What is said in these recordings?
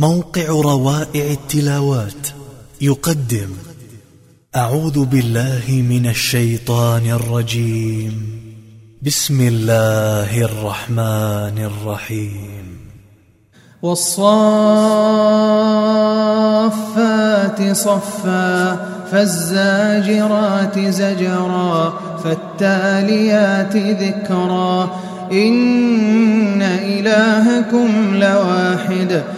موقع روائع التلاوات. يقدم أعوذ بالله من الشيطان الرجيم. بسم الله الرحمن الرحيم. والصافات صفا فالزاجرات زجرا فالتاليات ذكرا. إن إلهكم لواحد.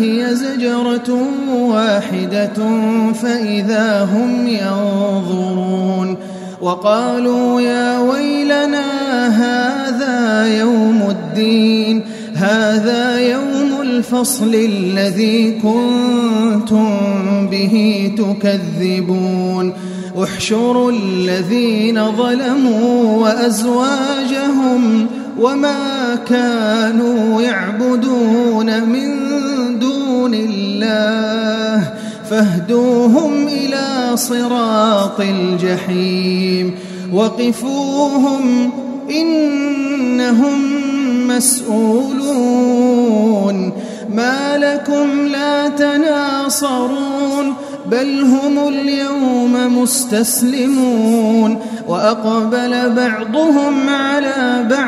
هي زجرة واحدة فإذا هم ينظرون وقالوا يا ويلنا هذا يوم الدين هذا يوم الفصل الذي كنتم به تكذبون. احشروا الذين ظلموا وأزواجهم وما كانوا يعبدون من دون الله فاهدوهم إلى صراط الجحيم وقفوهم إنهم مسؤولون ما لكم لا تناصرون بل هم اليوم مستسلمون وأقبل بعضهم على بعض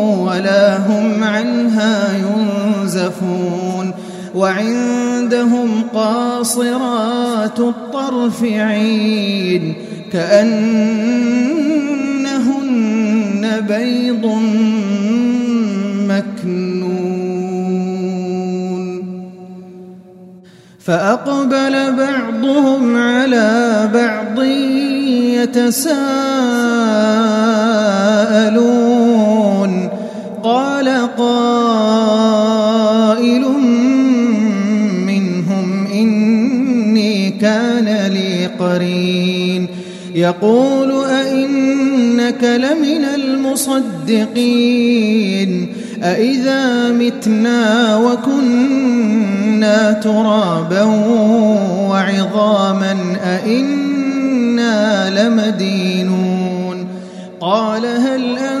ولا هم عنها ينزفون وعندهم قاصرات الطرف عين كأنهن بيض مكنون فأقبل بعضهم على بعض يتساءلون قال قائل منهم إني كان لي قرين. يقول أئنك لمن المصدقين. أئذا متنا وكنا ترابا وعظاما أئنا لمدينون. قال هل أنتم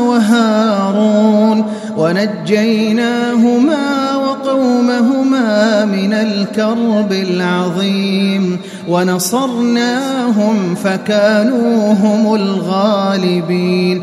وهارون ونجيناهما وقومهما من الكرب العظيم ونصرناهم فكانوا هم الغالبين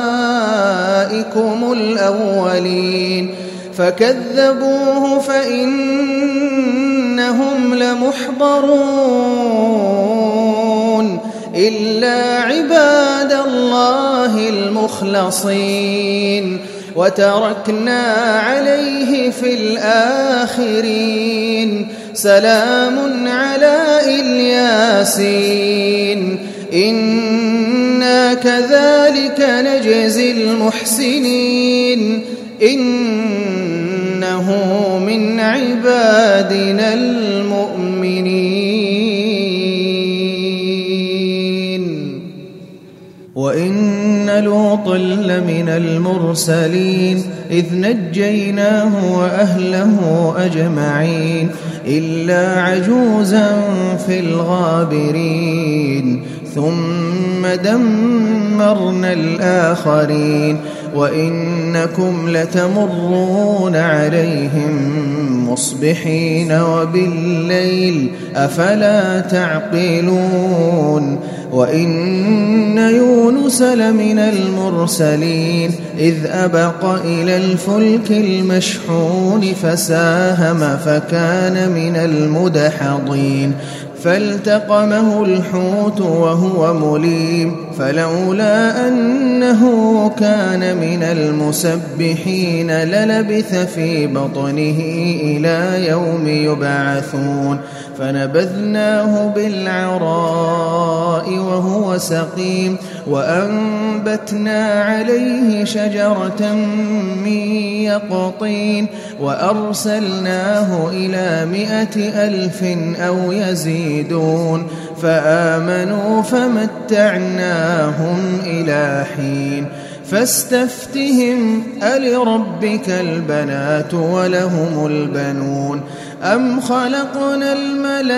الأولين فكذبوه فإنهم لمحضرون إلا عباد الله المخلصين وتركنا عليه في الآخرين سلام على الياسين كذلك نجزي المحسنين. إنه من عبادنا المؤمنين. وإن لوطا لمن المرسلين. إذ نجيناه وأهله أجمعين. إلا عجوزا في الغابرين. ثم دمرنا الآخرين وإنكم لتمرون عليهم مصبحين وبالليل أفلا تعقلون وإن يونس لمن المرسلين إذ أبق إلى الفلك المشحون فساهم فكان من المدحضين فالتقمه الحوت وهو مليم فلولا أنه كان من المسبحين للبث في بطنه إلى يوم يبعثون فنبذناه بالعراء وهو سقيم وأنبتنا عليه شجرة من يقطين وأرسلناه إلى مائة ألف أو يزيدون فآمنوا فمتعناهم إلى حين فاستفتهم ألربك البنات ولهم البنون أم خلقنا الملائكة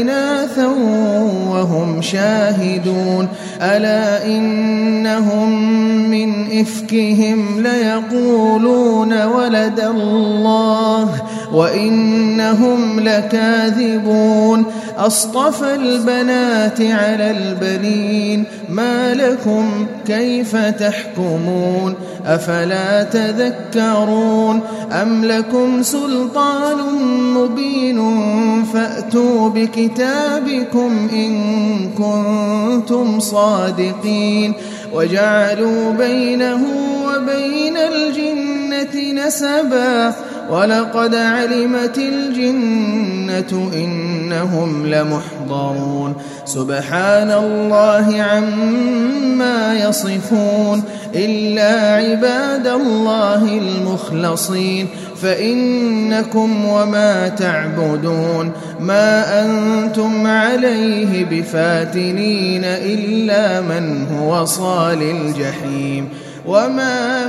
إناثا وهم شاهدون ألا إنهم من إفكهم ليقولون ولد الله وإنهم لكاذبون. أصطفى البنات على البنين ما لكم كيف تحكمون؟ أفلا تذكرون؟ أم لكم سلطان مبين؟ فأتوا بكتابكم إن كنتم صادقين. وجعلوا بينه وبين الجنة نسبا. ولقد علمت الجنة إنهم لمحضرون. سبحان الله عما يصفون. إلا عباد الله المخلصين. فإنكم وما تعبدون. ما أنتم عليه بفاتنين إلا من هو صال الجحيم. وما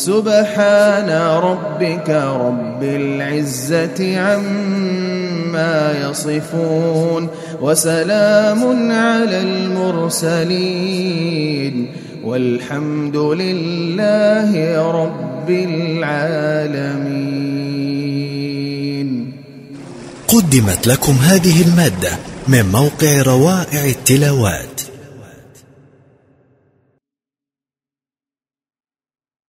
سبحان ربك رب العزة عما يصفون وسلام على المرسلين والحمد لله رب العالمين. قدمت لكم هذه المادة من موقع روائع التلاوات.